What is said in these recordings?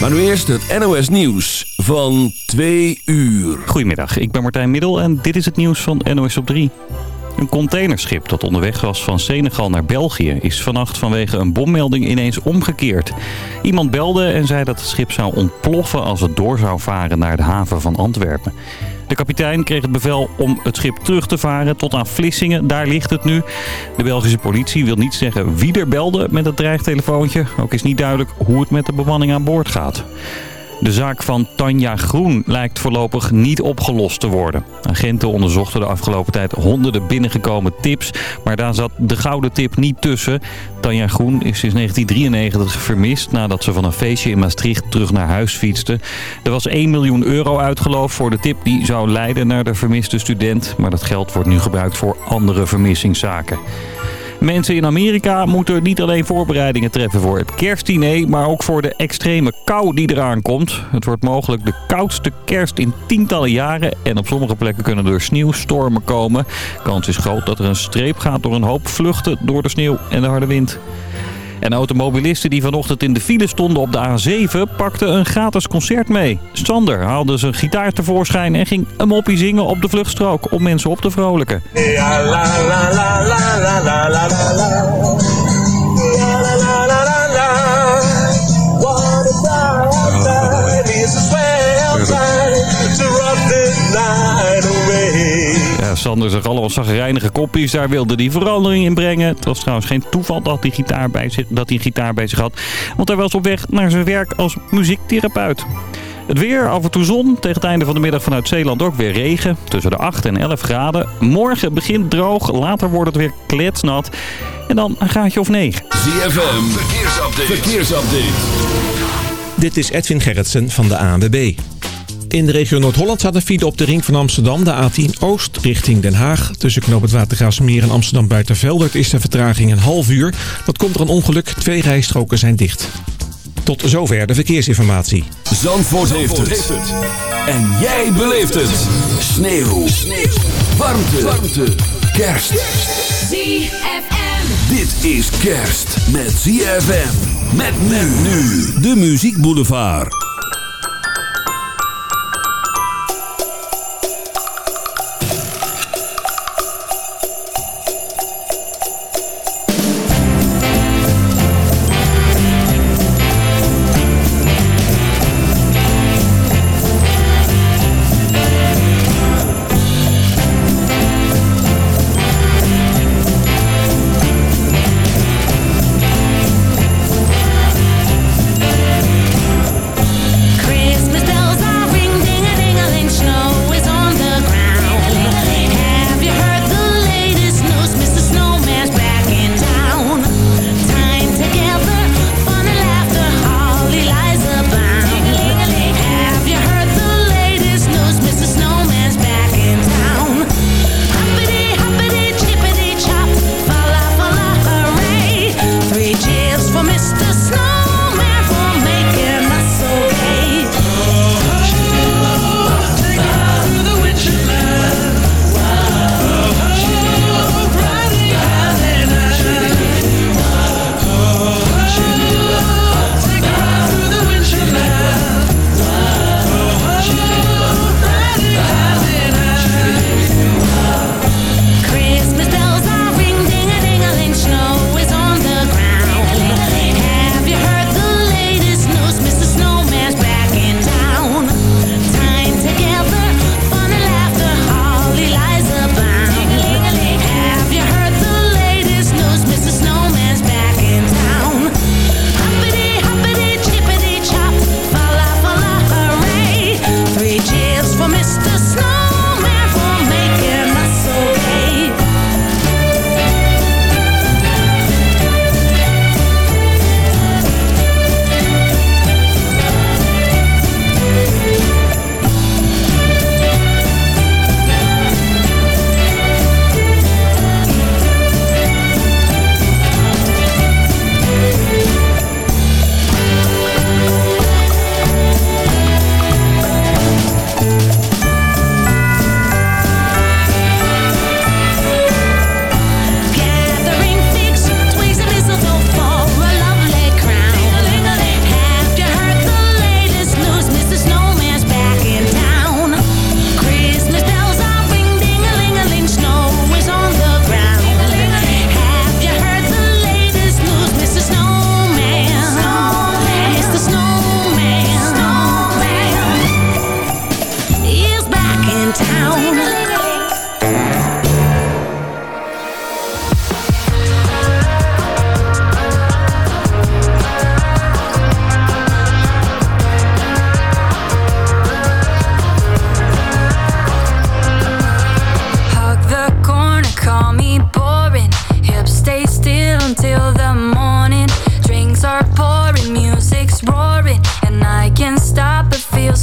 Maar nu eerst het NOS Nieuws van 2 uur. Goedemiddag, ik ben Martijn Middel en dit is het nieuws van NOS op 3. Een containerschip dat onderweg was van Senegal naar België... is vannacht vanwege een bommelding ineens omgekeerd. Iemand belde en zei dat het schip zou ontploffen... als het door zou varen naar de haven van Antwerpen. De kapitein kreeg het bevel om het schip terug te varen tot aan Vlissingen. Daar ligt het nu. De Belgische politie wil niet zeggen wie er belde met het dreigtelefoontje. Ook is niet duidelijk hoe het met de bemanning aan boord gaat. De zaak van Tanja Groen lijkt voorlopig niet opgelost te worden. Agenten onderzochten de afgelopen tijd honderden binnengekomen tips, maar daar zat de gouden tip niet tussen. Tanja Groen is sinds 1993 vermist nadat ze van een feestje in Maastricht terug naar huis fietste. Er was 1 miljoen euro uitgeloofd voor de tip die zou leiden naar de vermiste student, maar dat geld wordt nu gebruikt voor andere vermissingszaken. Mensen in Amerika moeten niet alleen voorbereidingen treffen voor het kerstdiner, maar ook voor de extreme kou die eraan komt. Het wordt mogelijk de koudste kerst in tientallen jaren en op sommige plekken kunnen er sneeuwstormen komen. Kans is groot dat er een streep gaat door een hoop vluchten door de sneeuw en de harde wind. En automobilisten die vanochtend in de file stonden op de A7 pakten een gratis concert mee. Sander haalde zijn gitaar tevoorschijn en ging een moppie zingen op de vluchtstrook om mensen op te vrolijken. Ja, la, la, la, Sander zag allemaal zagrijnige kopjes. Daar wilde hij verandering in brengen. Het was trouwens geen toeval dat hij, gitaar bij zich, dat hij een gitaar bij zich had. Want hij was op weg naar zijn werk als muziektherapeut. Het weer, af en toe zon. Tegen het einde van de middag vanuit Zeeland ook weer regen. Tussen de 8 en 11 graden. Morgen begint droog. Later wordt het weer kletsnat. En dan een gaatje of 9. ZFM, verkeersupdate. verkeersupdate. Dit is Edwin Gerritsen van de ANWB. In de regio Noord-Holland staat een file op de ring van Amsterdam, de A10 Oost, richting Den Haag. Tussen knoop het Watergraafsmeer en Amsterdam Buitenveldert is de vertraging een half uur. Dat komt door een ongeluk, twee rijstroken zijn dicht. Tot zover de verkeersinformatie. Zandvoort, heeft, het. En jij beleeft het. Sneeuw. Sneeuw. Warmte. Warmte. Kerst. ZFM. Dit is kerst met ZFM. Met men nu. De Muziek Boulevard.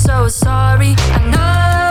so sorry. I know.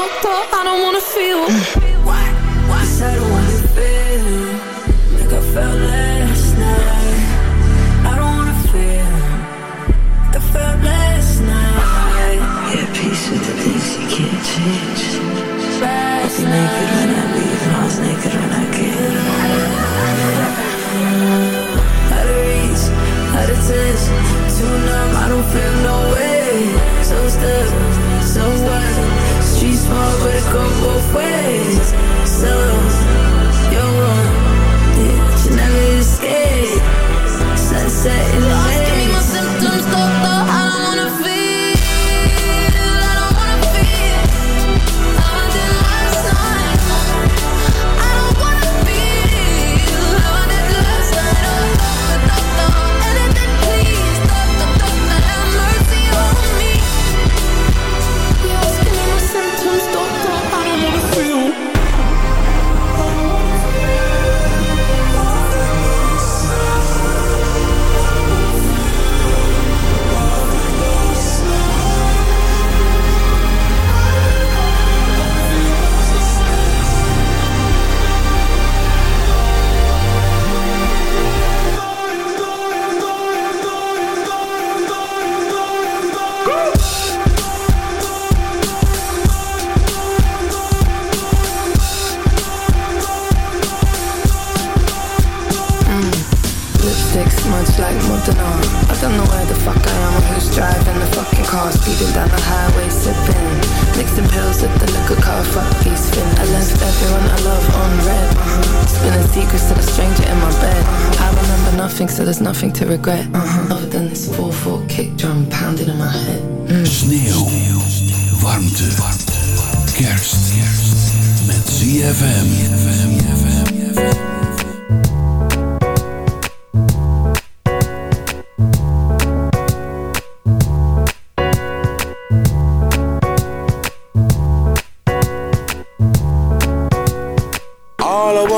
I don't wanna feel.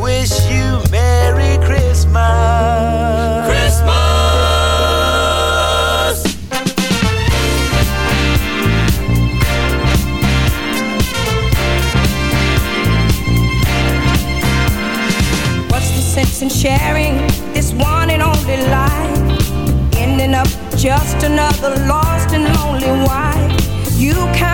wish you Merry Christmas. Christmas. What's the sense in sharing this one and only life? Ending up just another lost and lonely wife. You count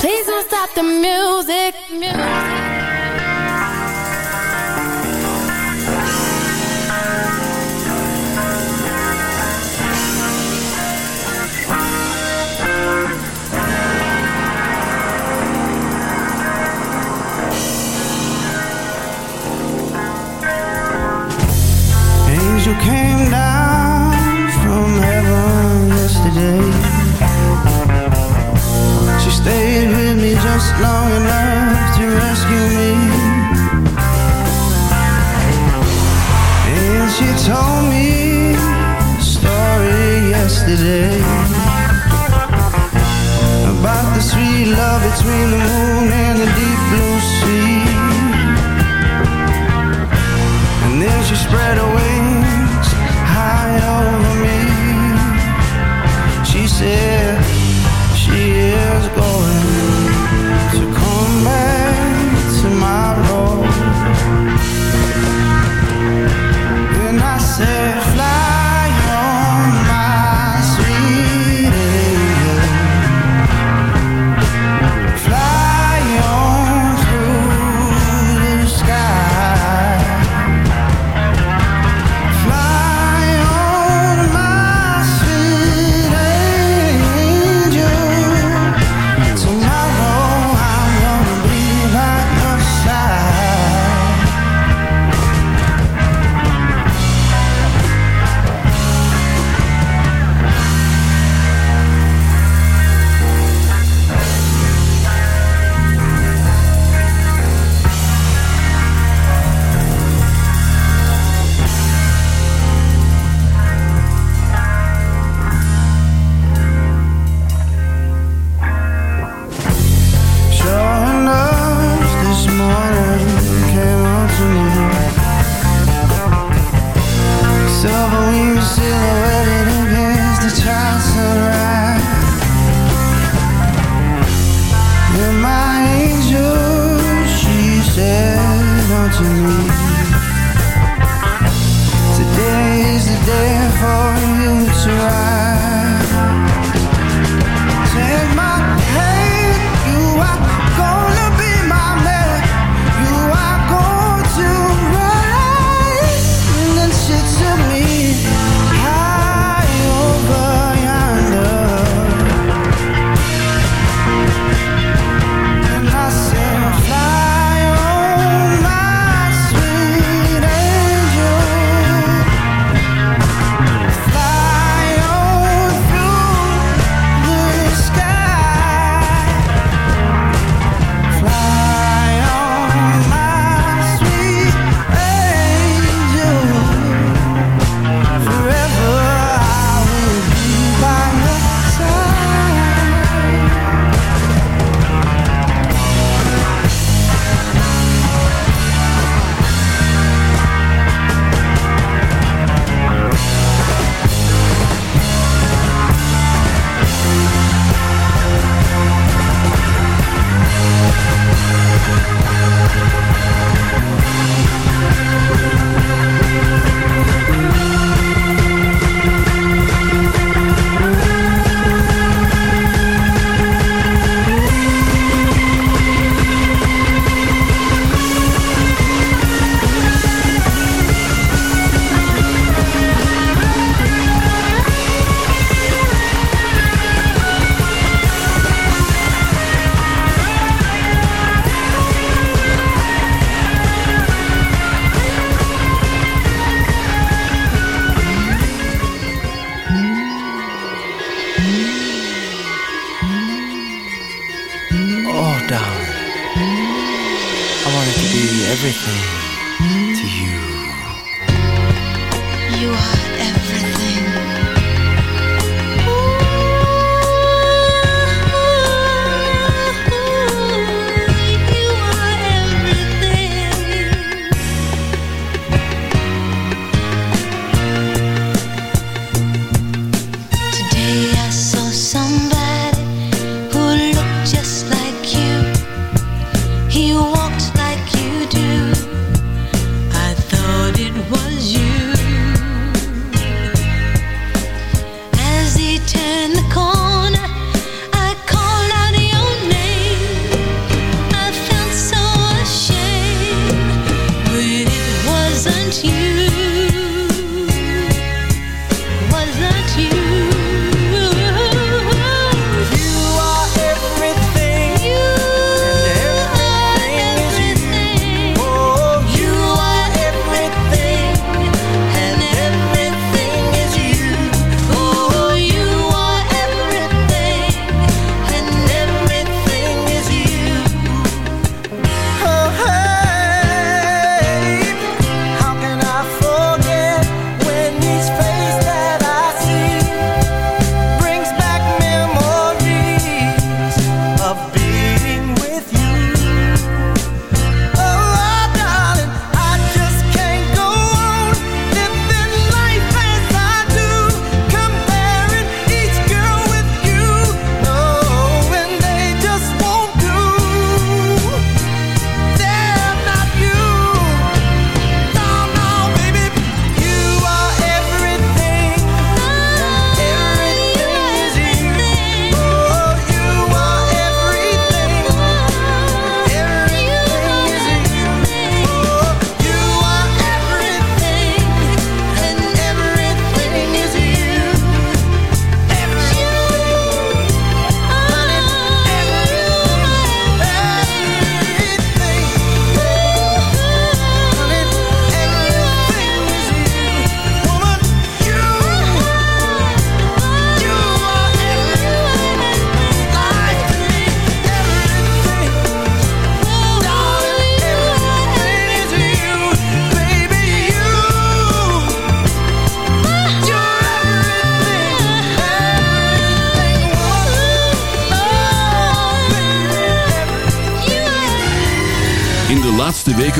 Please don't stop the music. music. long enough to rescue me. And she told me a story yesterday about the sweet love between the moon and the deep blue sea. And then she spread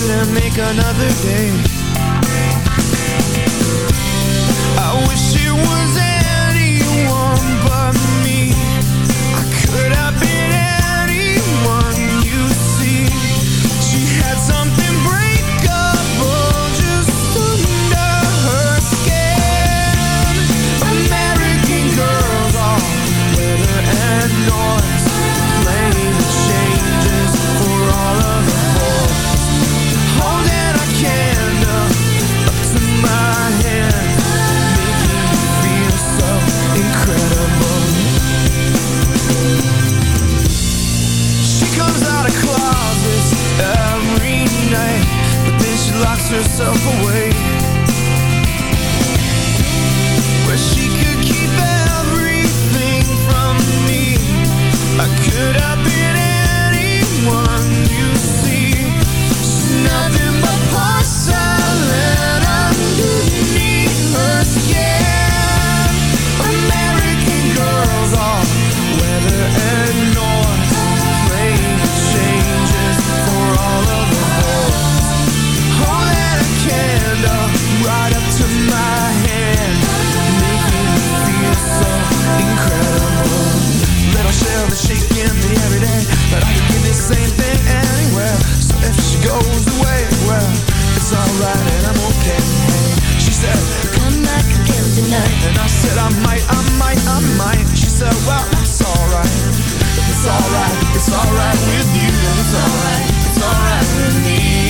couldn't make another day. I wish it was anyone but herself away. goes away Well, it's alright and I'm okay. She said, come back again tonight. And I said, I might, I might, I might. She said, well, it's alright. It's alright, it's alright with you. And It's alright, it's alright with me.